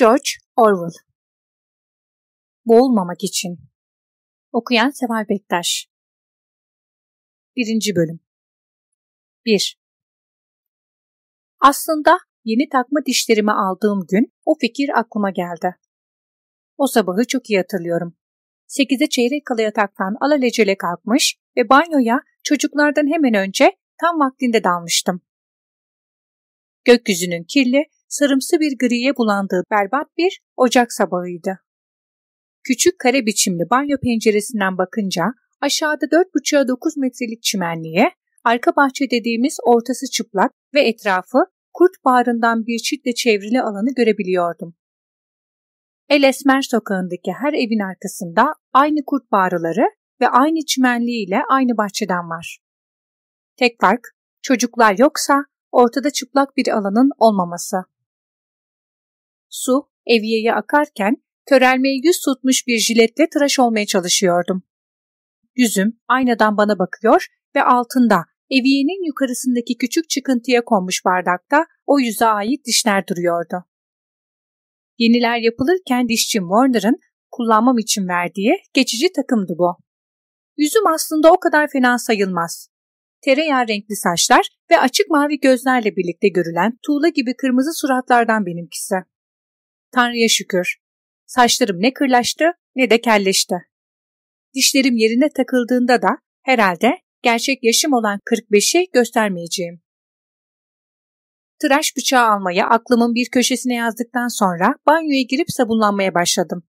George Orwell Boğulmamak için Okuyan Seval Bektaş 1. Bölüm 1. Aslında yeni takma dişlerimi aldığım gün o fikir aklıma geldi. O sabahı çok iyi hatırlıyorum. Sekize çeyrek kala yataktan alalecele kalkmış ve banyoya çocuklardan hemen önce tam vaktinde dalmıştım. Gökyüzünün kirli, sarımsı bir griye bulandığı berbat bir ocak sabahıydı. Küçük kare biçimli banyo penceresinden bakınca aşağıda 4,5'a 9 metrelik çimenliğe, arka bahçe dediğimiz ortası çıplak ve etrafı kurt bağrından bir çitle çevrili alanı görebiliyordum. El Esmer sokağındaki her evin arkasında aynı kurt bağrıları ve aynı çimenliğiyle aynı bahçeden var. Tek fark çocuklar yoksa ortada çıplak bir alanın olmaması. Su eviyeye akarken körelmeye yüz tutmuş bir jiletle tıraş olmaya çalışıyordum. Yüzüm aynadan bana bakıyor ve altında eviyenin yukarısındaki küçük çıkıntıya konmuş bardakta o yüze ait dişler duruyordu. Yeniler yapılırken dişçi Warner'ın kullanmam için verdiği geçici takımdı bu. Yüzüm aslında o kadar fena sayılmaz. Tereyağı renkli saçlar ve açık mavi gözlerle birlikte görülen tuğla gibi kırmızı suratlardan benimkisi. Tanrı'ya şükür. Saçlarım ne kırlaştı ne de kelleşti. Dişlerim yerine takıldığında da herhalde gerçek yaşım olan 45'i göstermeyeceğim. Tıraş bıçağı almaya aklımın bir köşesine yazdıktan sonra banyoya girip sabunlanmaya başladım.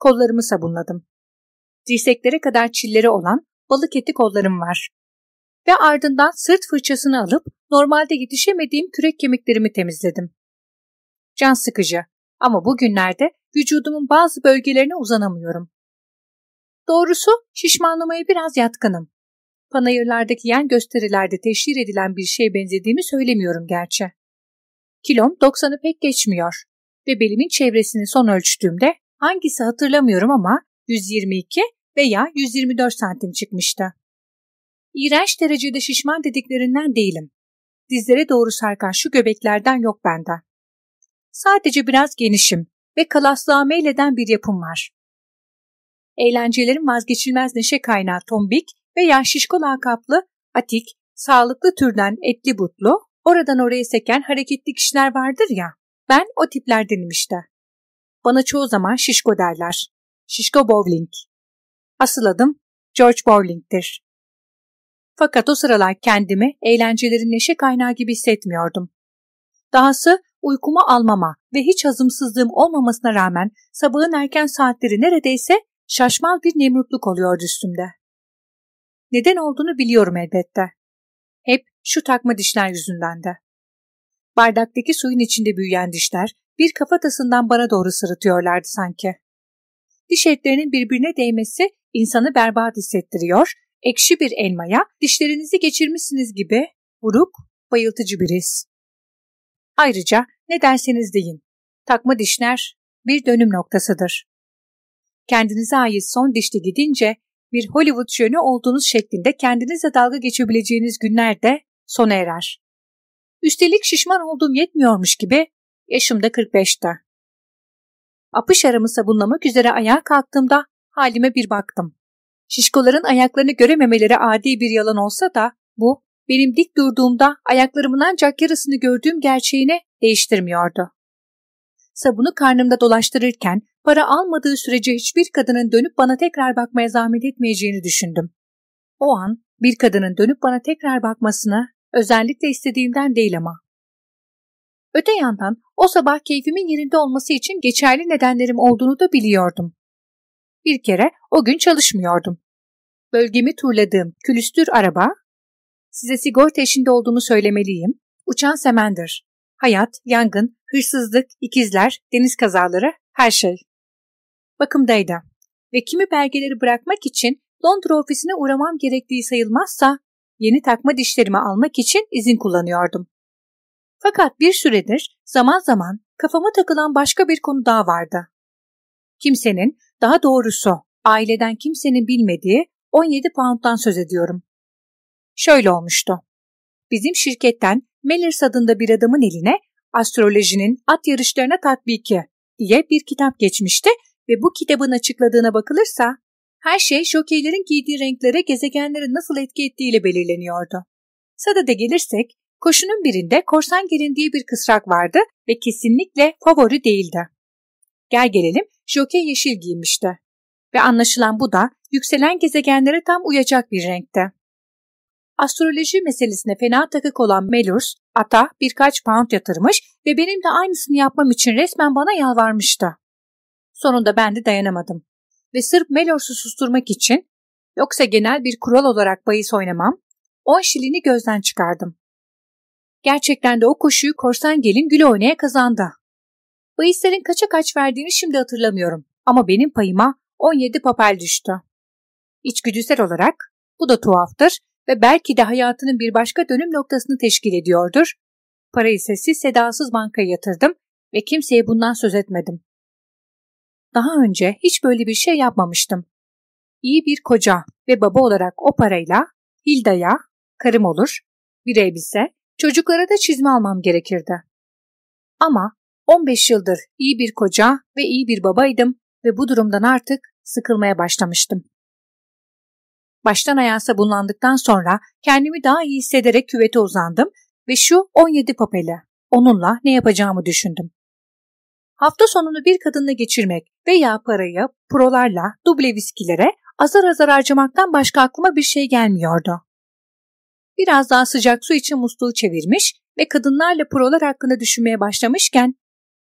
Kollarımı sabunladım. Dirseklere kadar çilleri olan balık eti kollarım var. Ve ardından sırt fırçasını alıp normalde yetişemediğim kürek kemiklerimi temizledim. Can sıkıcı ama bugünlerde vücudumun bazı bölgelerine uzanamıyorum. Doğrusu şişmanlamaya biraz yatkınım. Panayırlardaki yan gösterilerde teşhir edilen bir şeye benzediğimi söylemiyorum gerçi. Kilom 90'ı pek geçmiyor ve belimin çevresini son ölçtüğümde hangisi hatırlamıyorum ama 122 veya 124 santim çıkmıştı. İğrenç derecede şişman dediklerinden değilim. Dizlere doğru sarkan şu göbeklerden yok bende. Sadece biraz genişim ve kalaslığa meyleden bir yapım var. Eğlencelerin vazgeçilmez neşe kaynağı tombik veya şişko lakaplı, atik, sağlıklı türden etli butlu, oradan oraya seken hareketli kişiler vardır ya, ben o tiplerdenim işte. Bana çoğu zaman şişko derler. Şişko Bowling. Asıl adım George Bowling'tir. Fakat o sıralar kendimi eğlencelerin neşe kaynağı gibi hissetmiyordum. Dahası uykumu almama ve hiç hazımsızlığım olmamasına rağmen sabahın erken saatleri neredeyse şaşmal bir nemrutluk oluyordu üstümde. Neden olduğunu biliyorum elbette. Hep şu takma dişler yüzünden de. Bardaktaki suyun içinde büyüyen dişler bir kafatasından bana doğru sırıtıyorlardı sanki. Diş etlerinin birbirine değmesi insanı berbat hissettiriyor, ekşi bir elmaya dişlerinizi geçirmişsiniz gibi buruk, bayıltıcı bir his. Ayrıca ne derseniz deyin, takma dişler bir dönüm noktasıdır. Kendinize ait son dişte gidince bir Hollywood şönü olduğunuz şeklinde kendinizle dalga geçebileceğiniz günler de sona erer. Üstelik şişman olduğum yetmiyormuş gibi yaşım da 45'te. Apış aramı sabunlamak üzere ayağa kalktığımda halime bir baktım. Şişkoların ayaklarını görememeleri adi bir yalan olsa da bu benim dik durduğumda ayaklarımın ancak yarısını gördüğüm gerçeğini değiştirmiyordu. Sabunu karnımda dolaştırırken para almadığı sürece hiçbir kadının dönüp bana tekrar bakmaya zahmet etmeyeceğini düşündüm. O an bir kadının dönüp bana tekrar bakmasını özellikle istediğimden değil ama. Öte yandan o sabah keyfimin yerinde olması için geçerli nedenlerim olduğunu da biliyordum. Bir kere o gün çalışmıyordum. Bölgemi turladığım külüstür araba, size sigorta eşinde olduğumu söylemeliyim, uçan semendir. Hayat, yangın, hırsızlık, ikizler, deniz kazaları, her şey. Bakımdaydı ve kimi belgeleri bırakmak için Londra ofisine uğramam gerektiği sayılmazsa yeni takma dişlerimi almak için izin kullanıyordum. Fakat bir süredir zaman zaman kafama takılan başka bir konu daha vardı. Kimsenin, daha doğrusu aileden kimsenin bilmediği 17 pound'dan söz ediyorum. Şöyle olmuştu. Bizim şirketten Mellers adında bir adamın eline astrolojinin at yarışlarına tatbiki diye bir kitap geçmişti ve bu kitabın açıkladığına bakılırsa her şey jokeylerin giydiği renklere gezegenlerin nasıl etki ettiğiyle belirleniyordu. Sadede gelirsek koşunun birinde korsan gelin diye bir kısrak vardı ve kesinlikle favori değildi. Gel gelelim jokey yeşil giymişti ve anlaşılan bu da yükselen gezegenlere tam uyacak bir renkte. Astroloji meselesine fena takık olan Melurs, ata birkaç pound yatırmış ve benim de aynısını yapmam için resmen bana yalvarmıştı. Sonunda ben de dayanamadım. Ve sırf Melors'u susturmak için, yoksa genel bir kural olarak bahis oynamam, 10 şilini gözden çıkardım. Gerçekten de o koşuyu korsan gelin güle oynaya kazandı. Bahislerin kaça kaç verdiğini şimdi hatırlamıyorum ama benim payıma 17 papel düştü. İçgüdüsel olarak bu da tuhaftır ve belki de hayatının bir başka dönüm noktasını teşkil ediyordur. Parayı sessiz sedasız bankaya yatırdım ve kimseye bundan söz etmedim. Daha önce hiç böyle bir şey yapmamıştım. İyi bir koca ve baba olarak o parayla Hilda'ya, karım olur, bir elbise, çocuklara da çizme almam gerekirdi. Ama 15 yıldır iyi bir koca ve iyi bir babaydım ve bu durumdan artık sıkılmaya başlamıştım. Baştan ayağa sabunlandıktan sonra kendimi daha iyi hissederek küvete uzandım ve şu 17 papeli, onunla ne yapacağımı düşündüm. Hafta sonunu bir kadınla geçirmek veya parayı prolarla, duble viskilere azar azar harcamaktan başka aklıma bir şey gelmiyordu. Biraz daha sıcak su için musluğu çevirmiş ve kadınlarla prolar hakkında düşünmeye başlamışken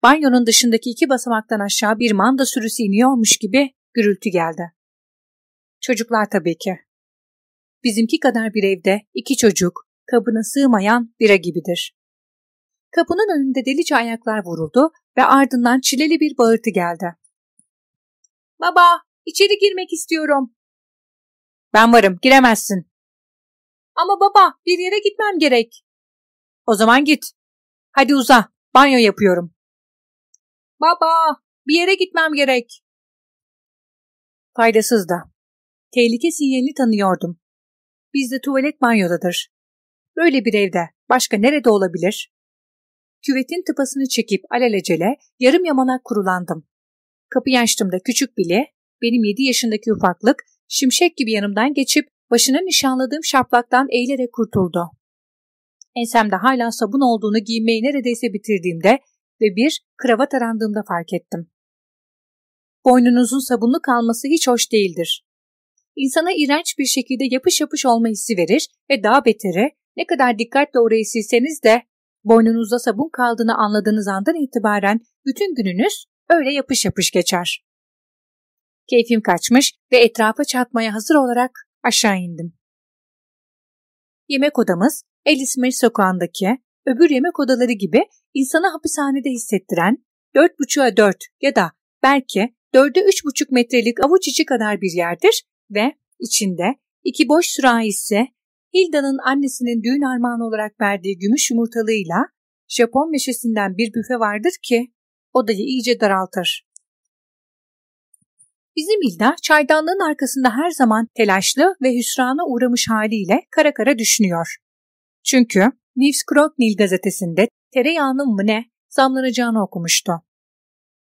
banyonun dışındaki iki basamaktan aşağı bir manda sürüsü iniyormuş gibi gürültü geldi. Çocuklar tabii ki. Bizimki kadar bir evde iki çocuk, kabına sığmayan bira gibidir. Kapının önünde delice ayaklar vuruldu ve ardından çileli bir bağırtı geldi. Baba, içeri girmek istiyorum. Ben varım, giremezsin. Ama baba, bir yere gitmem gerek. O zaman git. Hadi uza, banyo yapıyorum. Baba, bir yere gitmem gerek. Faydasız da. Tehlike sinyalini tanıyordum. Bizde tuvalet banyodadır. Böyle bir evde başka nerede olabilir? Küvetin tıpasını çekip alelacele yarım yamalak kurulandım. Kapıyı açtığımda küçük bile, benim yedi yaşındaki ufaklık, şimşek gibi yanımdan geçip başına nişanladığım şaplaktan eğilerek kurtuldu. Ensemde hala sabun olduğunu giymeyi neredeyse bitirdiğimde ve bir kravat arandığımda fark ettim. Boynunuzun sabunlu kalması hiç hoş değildir. İnsana iğrenç bir şekilde yapış yapış olma hissi verir ve daha beteri ne kadar dikkatle orayı silseniz de boynunuzda sabun kaldığını anladığınız andan itibaren bütün gününüz öyle yapış yapış geçer. Keyfim kaçmış ve etrafa çatmaya hazır olarak aşağı indim. Yemek odamız Elismir sokağındaki öbür yemek odaları gibi insanı hapishanede hissettiren 4,5'a 4 ya da belki 4'e 3,5 metrelik avuç içi kadar bir yerdir ve içinde iki boş sürahisi Hilda'nın annesinin düğün armağanı olarak verdiği gümüş yumurtalığıyla Japon meşesinden bir büfe vardır ki odayı iyice daraltır. Bizim Hilda çaydanlığın arkasında her zaman telaşlı ve hüsrana uğramış haliyle kara kara düşünüyor. Çünkü Nils Nil gazetesinde tereyağının mı ne zamlanacağını okumuştu.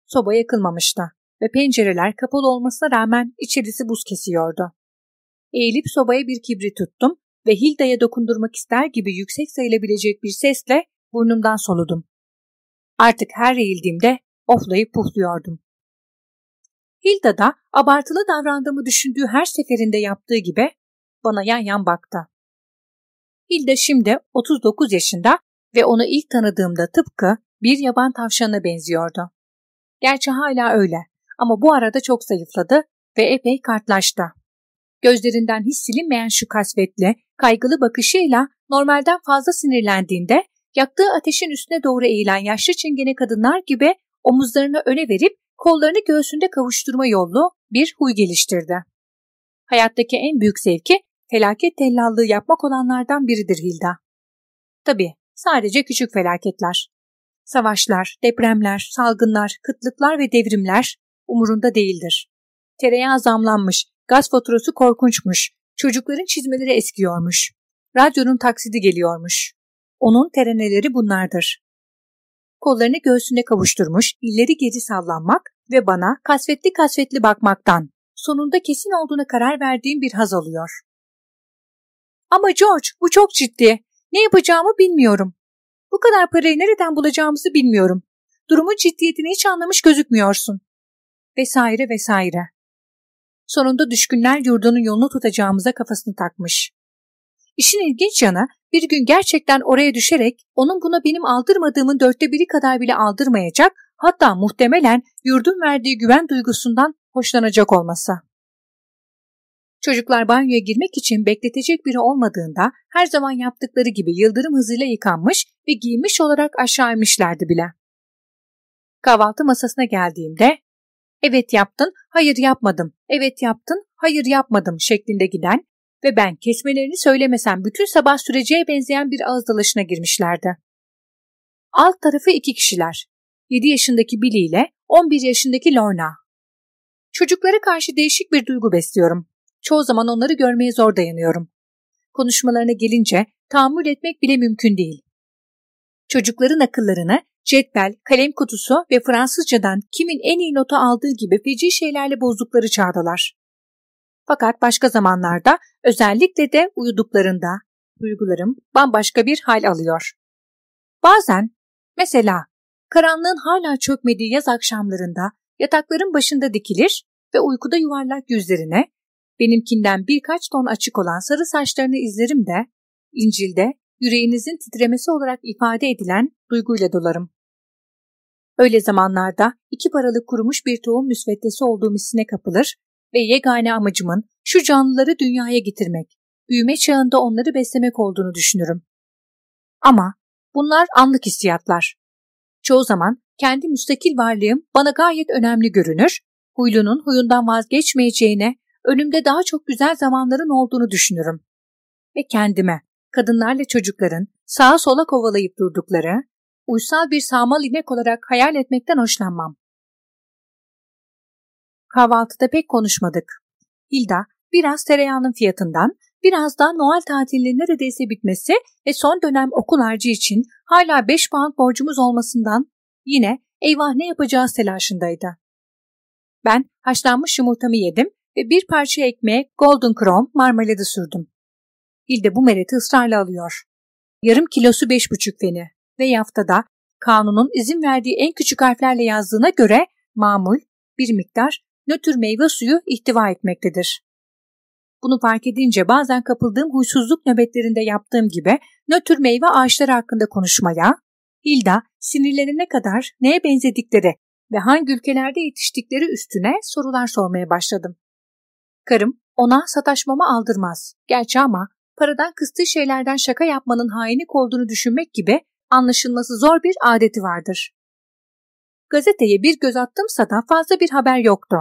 Soba yakılmamıştı ve pencereler kapalı olmasına rağmen içerisi buz kesiyordu. Eğilip sobaya bir kibrit tuttum ve Hilda'ya dokundurmak ister gibi yüksek sayılabilecek bir sesle burnumdan soludum. Artık her eğildiğimde oflayıp pufluyordum. Hilda da abartılı davrandığımı düşündüğü her seferinde yaptığı gibi bana yan yan baktı. Hilda şimdi 39 yaşında ve onu ilk tanıdığımda tıpkı bir yaban tavşanına benziyordu. Gerçi hala öyle ama bu arada çok zayıfladı ve epey kartlaştı. Gözlerinden hiç silinmeyen şu kasvetli, kaygılı bakışıyla normalden fazla sinirlendiğinde yaktığı ateşin üstüne doğru eğilen yaşlı çingene kadınlar gibi omuzlarını öne verip kollarını göğsünde kavuşturma yollu bir huy geliştirdi. Hayattaki en büyük zevki felaket tellallığı yapmak olanlardan biridir Hilda. Tabii sadece küçük felaketler. Savaşlar, depremler, salgınlar, kıtlıklar ve devrimler umurunda değildir. Tereyağı zamlanmış, gaz faturası korkunçmuş, çocukların çizmeleri eskiyormuş, radyonun taksidi geliyormuş. Onun tereneleri bunlardır. kollarını göğsünde kavuşturmuş, illeri geri sallanmak ve bana kasvetli kasvetli bakmaktan, sonunda kesin olduğuna karar verdiğim bir haz alıyor. Ama George, bu çok ciddi. Ne yapacağımı bilmiyorum. Bu kadar parayı nereden bulacağımızı bilmiyorum. Durumun ciddiyetini hiç anlamış gözükmüyorsun. Vesaire vesaire. Sonunda düşkünler yurdunun yolunu tutacağımıza kafasını takmış. İşin ilginç yanı bir gün gerçekten oraya düşerek onun buna benim aldırmadığımın dörtte biri kadar bile aldırmayacak hatta muhtemelen yurdun verdiği güven duygusundan hoşlanacak olması. Çocuklar banyoya girmek için bekletecek biri olmadığında her zaman yaptıkları gibi yıldırım hızıyla yıkanmış ve giymiş olarak aşağı inmişlerdi bile. Kahvaltı masasına geldiğimde evet yaptın, hayır yapmadım, evet yaptın, hayır yapmadım şeklinde giden ve ben kesmelerini söylemesem bütün sabah süreceğe benzeyen bir ağız dalaşına girmişlerdi. Alt tarafı iki kişiler. 7 yaşındaki Billy ile 11 yaşındaki Lorna. Çocuklara karşı değişik bir duygu besliyorum. Çoğu zaman onları görmeye zor dayanıyorum. Konuşmalarına gelince tahammül etmek bile mümkün değil. Çocukların akıllarını cetvel, kalem kutusu ve Fransızcadan kimin en iyi nota aldığı gibi feci şeylerle bozdukları çağdalar. Fakat başka zamanlarda özellikle de uyuduklarında duygularım bambaşka bir hal alıyor. Bazen mesela karanlığın hala çökmediği yaz akşamlarında yatakların başında dikilir ve uykuda yuvarlak yüzlerine benimkinden birkaç ton açık olan sarı saçlarını izlerim de İncil'de yüreğinizin titremesi olarak ifade edilen duyguyla dolarım. Öyle zamanlarda iki paralık kurumuş bir tohum müsveddesi olduğum hissine kapılır ve yegane amacımın şu canlıları dünyaya getirmek, büyüme çağında onları beslemek olduğunu düşünürüm. Ama bunlar anlık hissiyatlar. Çoğu zaman kendi müstakil varlığım bana gayet önemli görünür, huylunun huyundan vazgeçmeyeceğine, önümde daha çok güzel zamanların olduğunu düşünürüm. Ve kendime, kadınlarla çocukların sağa sola kovalayıp durdukları, uysal bir sağmal inek olarak hayal etmekten hoşlanmam. Kahvaltıda pek konuşmadık. Hilda biraz tereyağının fiyatından, biraz da Noel tatilinin neredeyse bitmesi ve son dönem okul harcı için hala 5 pound borcumuz olmasından yine eyvah ne yapacağız telaşındaydı. Ben haşlanmış yumurtamı yedim ve bir parça ekmeğe Golden Chrome marmeladı sürdüm. Hilde bu mereti ısrarla alıyor. Yarım kilosu beş buçuk feni ve yaftada kanunun izin verdiği en küçük harflerle yazdığına göre mamul bir miktar nötr meyve suyu ihtiva etmektedir. Bunu fark edince bazen kapıldığım huysuzluk nöbetlerinde yaptığım gibi nötr meyve ağaçları hakkında konuşmaya, Hilda sinirlerine kadar neye benzedikleri ve hangi ülkelerde yetiştikleri üstüne sorular sormaya başladım. Karım ona sataşmama aldırmaz. Gerçi ama paradan kıstığı şeylerden şaka yapmanın hainlik olduğunu düşünmek gibi anlaşılması zor bir adeti vardır. Gazeteye bir göz attımsa da fazla bir haber yoktu.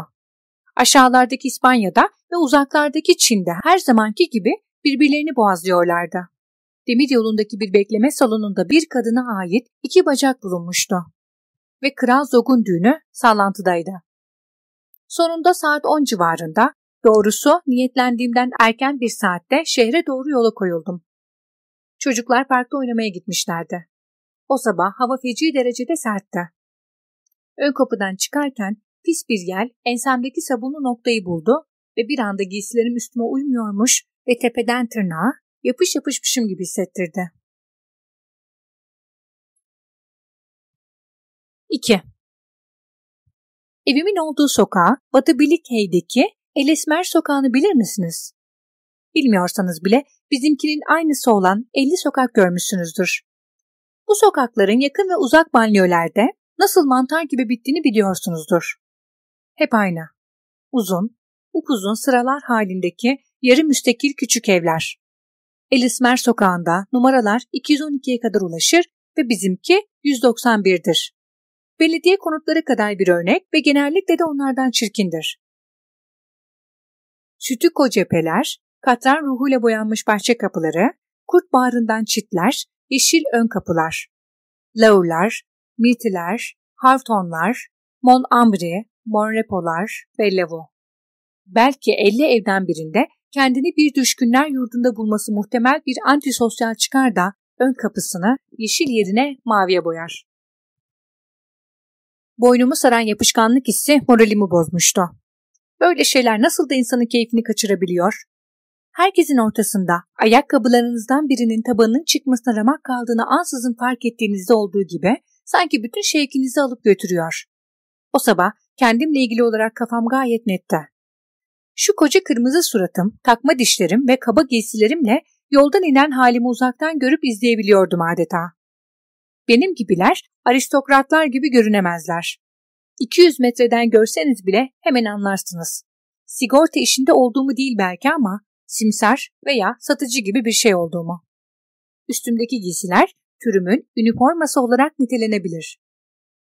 Aşağılardaki İspanya'da ve uzaklardaki Çin'de her zamanki gibi birbirlerini boğazlıyorlardı. Demir yolundaki bir bekleme salonunda bir kadına ait iki bacak bulunmuştu. Ve Kral Zog'un düğünü sallantıdaydı. Sonunda saat 10 civarında, doğrusu niyetlendiğimden erken bir saatte şehre doğru yola koyuldum. Çocuklar parkta oynamaya gitmişlerdi. O sabah hava feci derecede sertti. Ön kapıdan çıkarken pis bir yel ensemdeki sabunlu noktayı buldu ve bir anda giysilerim üstüme uymuyormuş ve tepeden tırnağa yapış yapışmışım gibi hissettirdi. 2. Evimin olduğu sokağı Batı Billikhey'deki Elesmer sokağını bilir misiniz? Bilmiyorsanız bile bizimkinin aynısı olan 50 sokak görmüşsünüzdür. Bu sokakların yakın ve uzak banliyölerde nasıl mantar gibi bittiğini biliyorsunuzdur. Hep aynı. Uzun, upuzun sıralar halindeki yarı müstakil küçük evler. Elismer sokağında numaralar 212'ye kadar ulaşır ve bizimki 191'dir. Belediye konutları kadar bir örnek ve genellikle de onlardan çirkindir. Sütüko cepheler, katran ruhuyla boyanmış bahçe kapıları, kurt bağrından çitler, yeşil ön kapılar. Laurlar, mirtiler, harftonlar, Mon Ambri, Monrepolar ve Levo. Belki 50 evden birinde kendini bir düşkünler yurdunda bulması muhtemel bir antisosyal çıkar da ön kapısını yeşil yerine maviye boyar. Boynumu saran yapışkanlık hissi moralimi bozmuştu. Böyle şeyler nasıl da insanın keyfini kaçırabiliyor? Herkesin ortasında ayakkabılarınızdan birinin tabanının çıkmasına ramak kaldığını ansızın fark ettiğinizde olduğu gibi sanki bütün şevkinizi alıp götürüyor. O sabah kendimle ilgili olarak kafam gayet netti. Şu koca kırmızı suratım, takma dişlerim ve kaba giysilerimle yoldan inen halimi uzaktan görüp izleyebiliyordum adeta. Benim gibiler aristokratlar gibi görünemezler. 200 metreden görseniz bile hemen anlarsınız. Sigorta işinde olduğumu değil belki ama simsar veya satıcı gibi bir şey olduğumu. Üstümdeki giysiler türümün üniforması olarak nitelenebilir.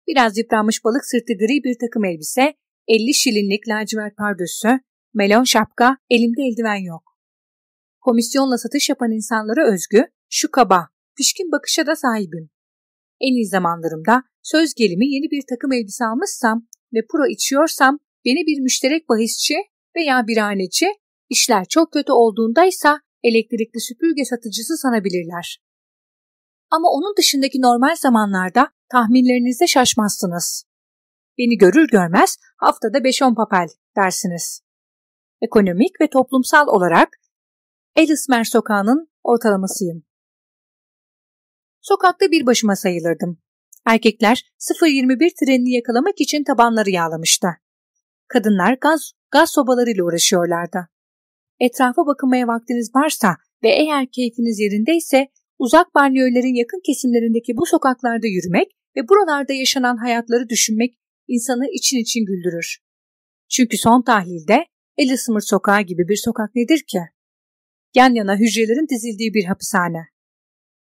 Biraz yıpranmış balık sırtı gri bir takım elbise, 50 şilinlik lacivert pardösü, melon şapka, elimde eldiven yok. Komisyonla satış yapan insanlara özgü, şu kaba, pişkin bakışa da sahibim. En iyi zamanlarımda söz gelimi yeni bir takım elbise almışsam ve pro içiyorsam beni bir müşterek bahisçi veya bir birhaneci, işler çok kötü olduğundaysa elektrikli süpürge satıcısı sanabilirler. Ama onun dışındaki normal zamanlarda tahminlerinizde şaşmazsınız. Beni görür görmez haftada 5-10 papel dersiniz. Ekonomik ve toplumsal olarak Elismer sokağının ortalamasıyım. Sokakta bir başıma sayılırdım. Erkekler 0.21 trenini yakalamak için tabanları yağlamıştı. Kadınlar gaz, gaz sobalarıyla uğraşıyorlardı. Etrafa bakınmaya vaktiniz varsa ve eğer keyfiniz yerindeyse uzak banliyölerin yakın kesimlerindeki bu sokaklarda yürümek ve buralarda yaşanan hayatları düşünmek insanı için için güldürür. Çünkü son tahlilde Ellesmere sokağı gibi bir sokak nedir ki? Yan yana hücrelerin dizildiği bir hapishane.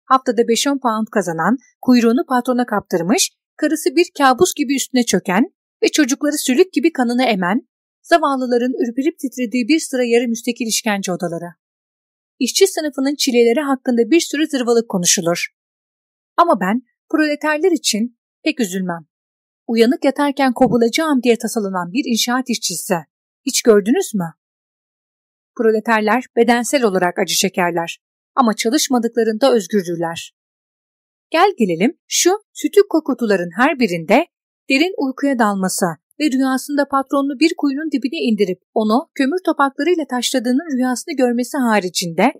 Haftada 5-10 pound kazanan, kuyruğunu patrona kaptırmış, karısı bir kabus gibi üstüne çöken ve çocukları sülük gibi kanını emen, zavallıların ürperip titrediği bir sıra yarı müstekil işkence odaları. İşçi sınıfının çileleri hakkında bir sürü zırvalık konuşulur. Ama ben proleterler için pek üzülmem. Uyanık yatarken kovulacağım diye tasalanan bir inşaat işçisi. Hiç gördünüz mü? Proleterler bedensel olarak acı çekerler ama çalışmadıklarında özgürdürler. Gel gelelim şu sütük kokutuların her birinde derin uykuya dalması ve rüyasında patronunu bir kuyunun dibine indirip onu kömür topaklarıyla taşladığının rüyasını görmesi haricinde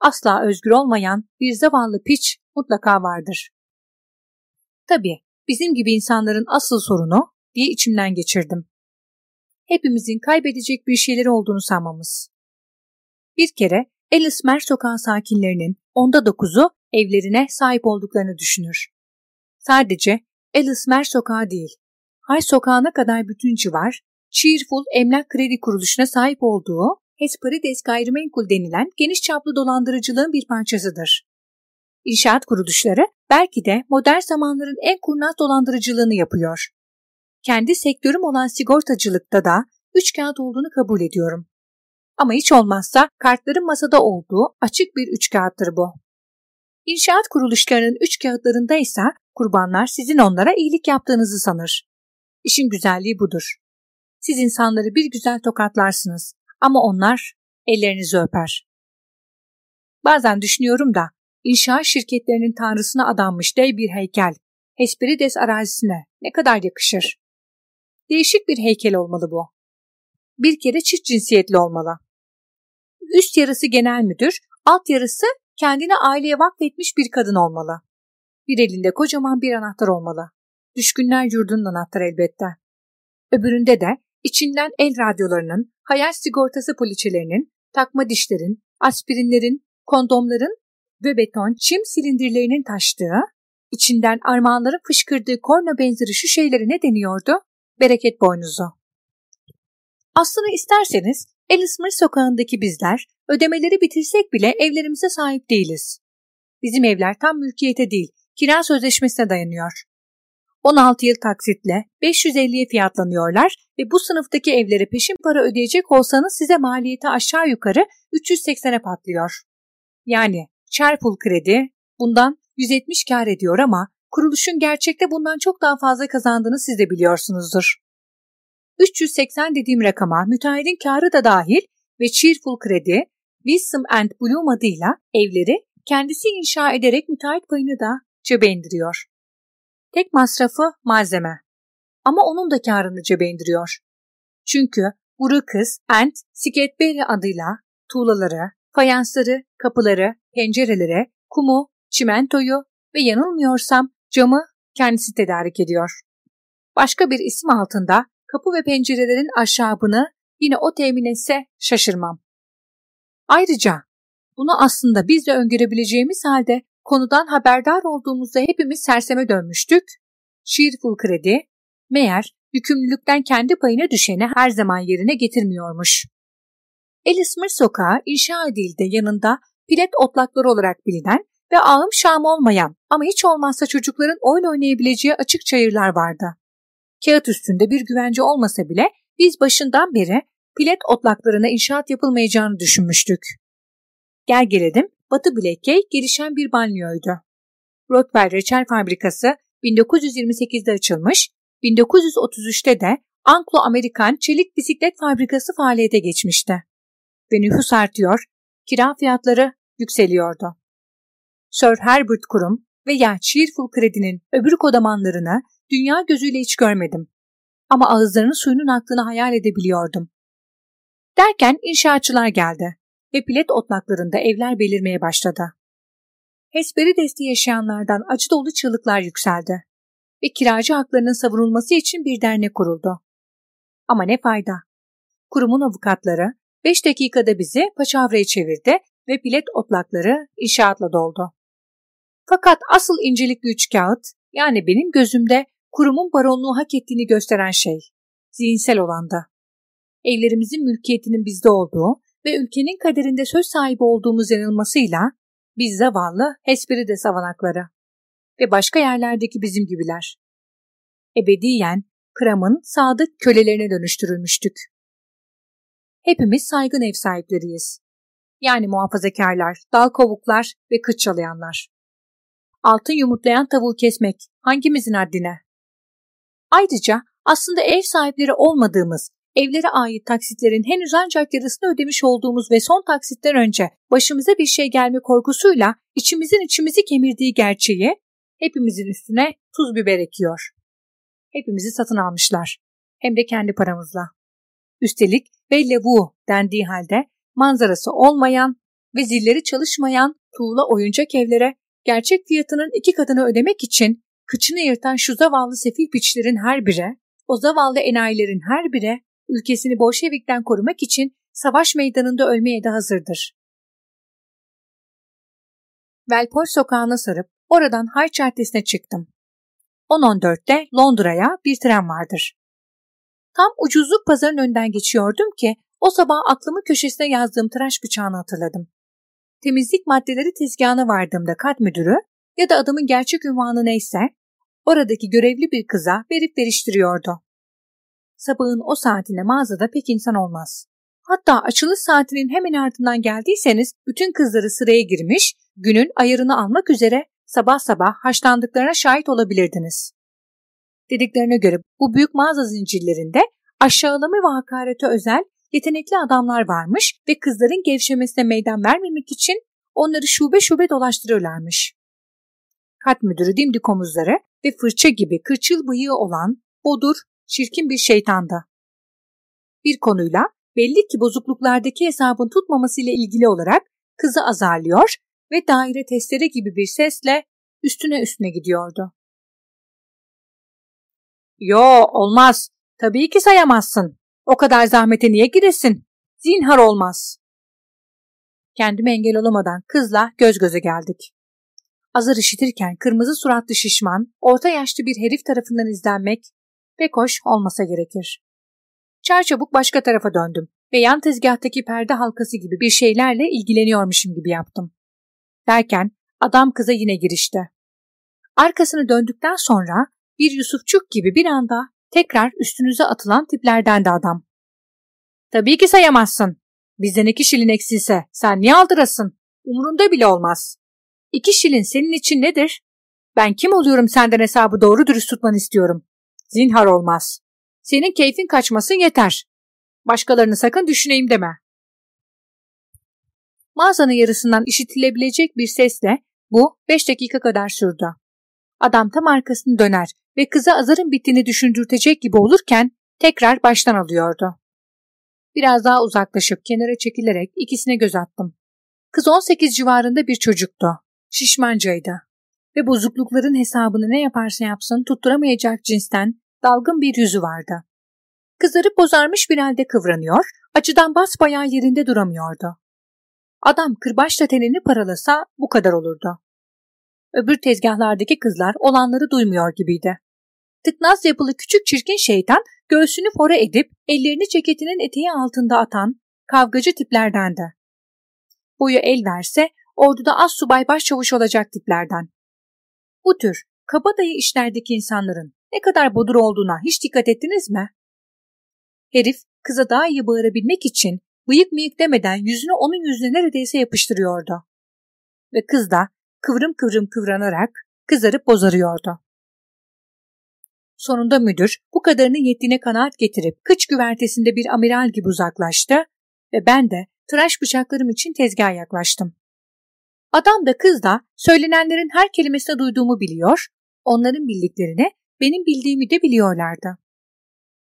asla özgür olmayan bir zavallı piç mutlaka vardır. Tabii bizim gibi insanların asıl sorunu diye içimden geçirdim. Hepimizin kaybedecek bir şeyleri olduğunu sanmamız. Bir kere Ellismer sokağı sakinlerinin onda dokuzu evlerine sahip olduklarını düşünür. Sadece Ellismer sokağı değil, Hay sokağına kadar bütün civar, Cheerful Emlak Kredi Kuruluşu'na sahip olduğu Hesperides Gayrimenkul denilen geniş çaplı dolandırıcılığın bir parçasıdır. İnşaat kuruluşları belki de modern zamanların en kurnaz dolandırıcılığını yapıyor. Kendi sektörüm olan sigortacılıkta da üç kağıt olduğunu kabul ediyorum. Ama hiç olmazsa kartların masada olduğu açık bir üç kağıttır bu. İnşaat kuruluşlarının üç kağıtlarında ise kurbanlar sizin onlara iyilik yaptığınızı sanır. İşin güzelliği budur. Siz insanları bir güzel tokatlarsınız ama onlar ellerinizi öper. Bazen düşünüyorum da inşaat şirketlerinin tanrısına adanmış dev bir heykel Hesperides arazisine ne kadar yakışır. Değişik bir heykel olmalı bu. Bir kere çift cinsiyetli olmalı. Üst yarısı genel müdür, alt yarısı kendine aileye vakfetmiş bir kadın olmalı. Bir elinde kocaman bir anahtar olmalı. Düşkünler yurdunun anahtarı elbette. Öbüründe de içinden el radyolarının, hayal sigortası poliçelerinin, takma dişlerin, aspirinlerin, kondomların ve beton çim silindirlerinin taştığı, içinden armağanların fışkırdığı korna benzeri şu şeyleri ne deniyordu? Bereket boynuzu. Aslında isterseniz Ellesmere sokağındaki bizler ödemeleri bitirsek bile evlerimize sahip değiliz. Bizim evler tam mülkiyete değil, kira sözleşmesine dayanıyor. 16 yıl taksitle 550'ye fiyatlanıyorlar ve bu sınıftaki evlere peşin para ödeyecek olsanız size maliyeti aşağı yukarı 380'e patlıyor. Yani Çarpul kredi bundan 170 kar ediyor ama kuruluşun gerçekte bundan çok daha fazla kazandığını siz de biliyorsunuzdur. 380 dediğim rakama müteahhidin karı da dahil ve Cheerful Kredi, Wisdom and Bloom adıyla evleri kendisi inşa ederek müteahhit payını da cebe indiriyor. Tek masrafı malzeme. ama onun da karını cebe indiriyor. Çünkü Uru Kız, Ant, Sketberry adıyla tuğlaları, fayansları, kapıları, pencereleri, kumu, çimentoyu ve yanılmıyorsam camı kendisi tedarik ediyor. Başka bir isim altında kapı ve pencerelerin aşağıbını yine o temin etse şaşırmam. Ayrıca bunu aslında biz de öngörebileceğimiz halde konudan haberdar olduğumuzda hepimiz serseme dönmüştük. Cheerful kredi, meğer yükümlülükten kendi payına düşeni her zaman yerine getirmiyormuş. Elismir sokağı inşa edildi yanında pilet otlakları olarak bilinen ve ağım şam olmayan ama hiç olmazsa çocukların oyun oynayabileceği açık çayırlar vardı. Kağıt üstünde bir güvence olmasa bile biz başından beri pilet otlaklarına inşaat yapılmayacağını düşünmüştük. Gel geledim Batı Blackgate gelişen bir banyoydu. Rothwell Reçel Fabrikası 1928'de açılmış, 1933'te de Anglo-Amerikan Çelik Bisiklet Fabrikası faaliyete geçmişti. Ve nüfus artıyor, kira fiyatları yükseliyordu. Sir Herbert Kurum veya Cheerful Kredi'nin öbür kodamanlarını dünya gözüyle hiç görmedim. Ama ağızlarının suyunun aktığını hayal edebiliyordum. Derken inşaatçılar geldi ve pilet otlaklarında evler belirmeye başladı. Hesperides'te yaşayanlardan acı dolu çığlıklar yükseldi ve kiracı haklarının savunulması için bir dernek kuruldu. Ama ne fayda? Kurumun avukatları 5 dakikada bizi paçavraya çevirdi ve pilet otlakları inşaatla doldu. Fakat asıl incelikli üç kağıt, yani benim gözümde kurumun baronluğu hak ettiğini gösteren şey, zihinsel olandı. Evlerimizin mülkiyetinin bizde olduğu ve ülkenin kaderinde söz sahibi olduğumuz yanılmasıyla biz zavallı Hesperides savanakları ve başka yerlerdeki bizim gibiler. Ebediyen Kram'ın sadık kölelerine dönüştürülmüştük. Hepimiz saygın ev sahipleriyiz. Yani muhafazakarlar, dal kovuklar ve kıç çalayanlar. Altın yumurtlayan tavuğu kesmek hangimizin haddine? Ayrıca aslında ev sahipleri olmadığımız evlere ait taksitlerin henüz ancak yarısını ödemiş olduğumuz ve son taksitten önce başımıza bir şey gelme korkusuyla içimizin içimizi kemirdiği gerçeği hepimizin üstüne tuz biber ekiyor. Hepimizi satın almışlar. Hem de kendi paramızla. Üstelik ve levu dendiği halde manzarası olmayan ve zilleri çalışmayan tuğla oyuncak evlere gerçek fiyatının iki katını ödemek için kıçını yırtan şu zavallı sefil piçlerin her biri, o zavallı enayilerin her biri ülkesini Bolşevik'ten korumak için savaş meydanında ölmeye de hazırdır. Velpor sokağına sarıp oradan High Chartes'ine çıktım. 10.14'te Londra'ya bir tren vardır. Tam ucuzluk pazarın önden geçiyordum ki o sabah aklımı köşesine yazdığım tıraş bıçağını hatırladım. Temizlik maddeleri tezgahına vardığımda kat müdürü ya da adamın gerçek ünvanı neyse oradaki görevli bir kıza verip veriştiriyordu sabahın o saatinde mağazada pek insan olmaz. Hatta açılış saatinin hemen ardından geldiyseniz bütün kızları sıraya girmiş, günün ayarını almak üzere sabah sabah haşlandıklarına şahit olabilirdiniz. Dediklerine göre bu büyük mağaza zincirlerinde aşağılama ve hakarete özel yetenekli adamlar varmış ve kızların gevşemesine meydan vermemek için onları şube şube dolaştırırlarmış. Hat müdürü dimdik omuzları ve fırça gibi kırçıl bıyığı olan bodur, çirkin bir şeytanda. Bir konuyla belli ki bozukluklardaki hesabın tutmamasıyla ilgili olarak kızı azarlıyor ve daire testere gibi bir sesle üstüne üstüne gidiyordu. Yo olmaz. Tabii ki sayamazsın. O kadar zahmete niye giresin? Zinhar olmaz. Kendime engel olamadan kızla göz göze geldik. Azar işitirken kırmızı suratlı şişman, orta yaşlı bir herif tarafından izlenmek pek hoş olmasa gerekir. Çarçabuk başka tarafa döndüm ve yan tezgahtaki perde halkası gibi bir şeylerle ilgileniyormuşum gibi yaptım. Derken adam kıza yine girişti. Arkasını döndükten sonra bir Yusufçuk gibi bir anda tekrar üstünüze atılan tiplerden de adam. Tabii ki sayamazsın. Bizden iki şilin eksilse sen niye aldırasın? Umurunda bile olmaz. İki şilin senin için nedir? Ben kim oluyorum senden hesabı doğru dürüst tutman istiyorum. Zinhar olmaz. Senin keyfin kaçmasın yeter. Başkalarını sakın düşüneyim deme. Mağazanın yarısından işitilebilecek bir sesle bu beş dakika kadar sürdü. Adam tam arkasını döner ve kıza azarın bittiğini düşündürtecek gibi olurken tekrar baştan alıyordu. Biraz daha uzaklaşıp kenara çekilerek ikisine göz attım. Kız 18 civarında bir çocuktu. Şişmancaydı. Ve bozuklukların hesabını ne yaparsa yapsın tutturamayacak cinsten dalgın bir yüzü vardı. Kızları bozarmış bir halde kıvranıyor, acıdan basbayağı yerinde duramıyordu. Adam kırbaçla tenini paralasa bu kadar olurdu. Öbür tezgahlardaki kızlar olanları duymuyor gibiydi. Tıknaz yapılı küçük çirkin şeytan göğsünü fora edip ellerini ceketinin eteği altında atan kavgacı tiplerdendi. Boyu el verse orduda az subay başçavuş olacak tiplerden. Bu tür kabadayı işlerdeki insanların ne kadar bodur olduğuna hiç dikkat ettiniz mi? Herif kıza daha iyi bağırabilmek için bıyık mıyık demeden yüzünü onun yüzüne neredeyse yapıştırıyordu. Ve kız da kıvrım kıvrım kıvranarak kızarıp bozarıyordu. Sonunda müdür bu kadarını yettiğine kanaat getirip kıç güvertesinde bir amiral gibi uzaklaştı ve ben de tıraş bıçaklarım için tezgaha yaklaştım. Adam da kız da söylenenlerin her kelimesini duyduğumu biliyor, onların bildiklerini benim bildiğimi de biliyorlardı.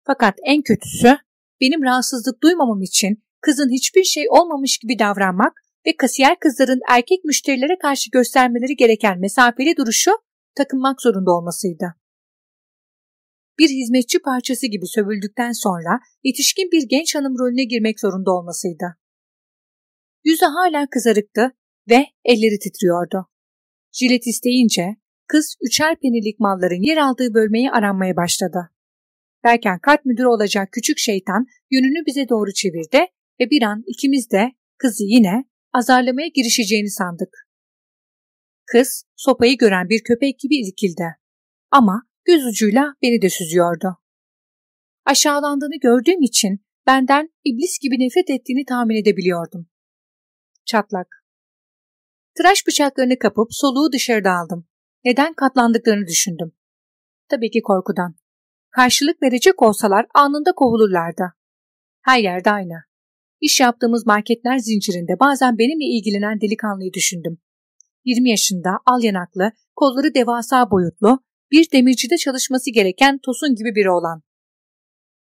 Fakat en kötüsü benim rahatsızlık duymamam için kızın hiçbir şey olmamış gibi davranmak ve kasiyer kızların erkek müşterilere karşı göstermeleri gereken mesafeli duruşu takınmak zorunda olmasıydı. Bir hizmetçi parçası gibi sövüldükten sonra yetişkin bir genç hanım rolüne girmek zorunda olmasıydı. Yüzü hala kızarıktı ve elleri titriyordu. Jilet isteyince kız üçer penilik malların yer aldığı bölmeyi aranmaya başladı. Derken kart müdürü olacak küçük şeytan yönünü bize doğru çevirdi ve bir an ikimiz de kızı yine azarlamaya girişeceğini sandık. Kız sopayı gören bir köpek gibi irkildi. Ama göz ucuyla beni de süzüyordu. Aşağılandığını gördüğüm için benden iblis gibi nefret ettiğini tahmin edebiliyordum. Çatlak. Tıraş bıçaklarını kapıp soluğu dışarıda aldım. Neden katlandıklarını düşündüm. Tabii ki korkudan. Karşılık verecek olsalar anında kovulurlardı. Her yerde aynı. İş yaptığımız marketler zincirinde bazen benimle ilgilenen delikanlıyı düşündüm. 20 yaşında, al yanaklı, kolları devasa boyutlu, bir demircide çalışması gereken Tosun gibi biri olan.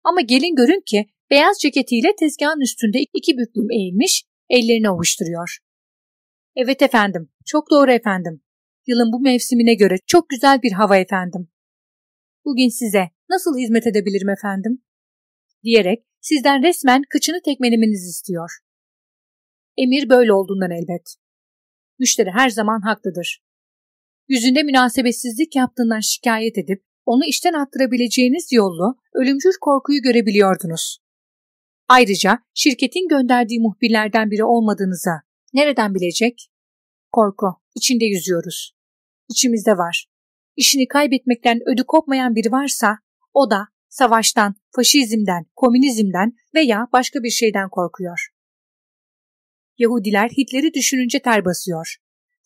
Ama gelin görün ki beyaz ceketiyle tezgahın üstünde iki büklüm eğilmiş, ellerini ovuşturuyor. Evet efendim, çok doğru efendim. Yılın bu mevsimine göre çok güzel bir hava efendim. Bugün size nasıl hizmet edebilirim efendim? Diyerek sizden resmen kıçını tekmelemenizi istiyor. Emir böyle olduğundan elbet. Müşteri her zaman haklıdır. Yüzünde münasebetsizlik yaptığından şikayet edip onu işten attırabileceğiniz yollu ölümcül korkuyu görebiliyordunuz. Ayrıca şirketin gönderdiği muhbirlerden biri olmadığınıza nereden bilecek? Korku, içinde yüzüyoruz. İçimizde var. İşini kaybetmekten ödü kopmayan biri varsa o da savaştan, faşizmden, komünizmden veya başka bir şeyden korkuyor. Yahudiler Hitler'i düşününce ter basıyor.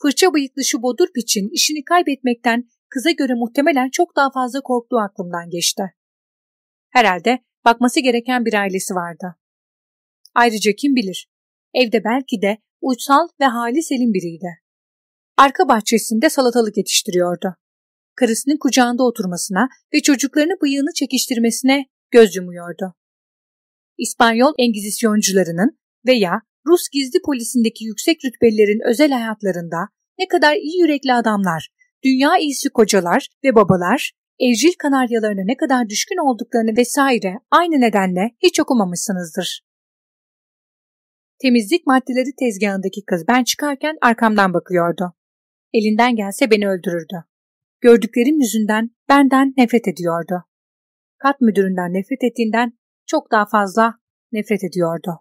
Fırça bıyıklı şu bodur piçin işini kaybetmekten kıza göre muhtemelen çok daha fazla korktuğu aklımdan geçti. Herhalde bakması gereken bir ailesi vardı. Ayrıca kim bilir, evde belki de uysal ve hali selim biriydi. Arka bahçesinde salatalık yetiştiriyordu. Karısının kucağında oturmasına ve çocuklarını bıyığını çekiştirmesine göz yumuyordu. İspanyol engizisyoncularının veya Rus gizli polisindeki yüksek rütbelilerin özel hayatlarında ne kadar iyi yürekli adamlar, dünya iyisi kocalar ve babalar, evcil kanaryalarına ne kadar düşkün olduklarını vesaire aynı nedenle hiç okumamışsınızdır. Temizlik maddeleri tezgahındaki kız ben çıkarken arkamdan bakıyordu. Elinden gelse beni öldürürdü. Gördüklerim yüzünden benden nefret ediyordu. Kat müdüründen nefret ettiğinden çok daha fazla nefret ediyordu.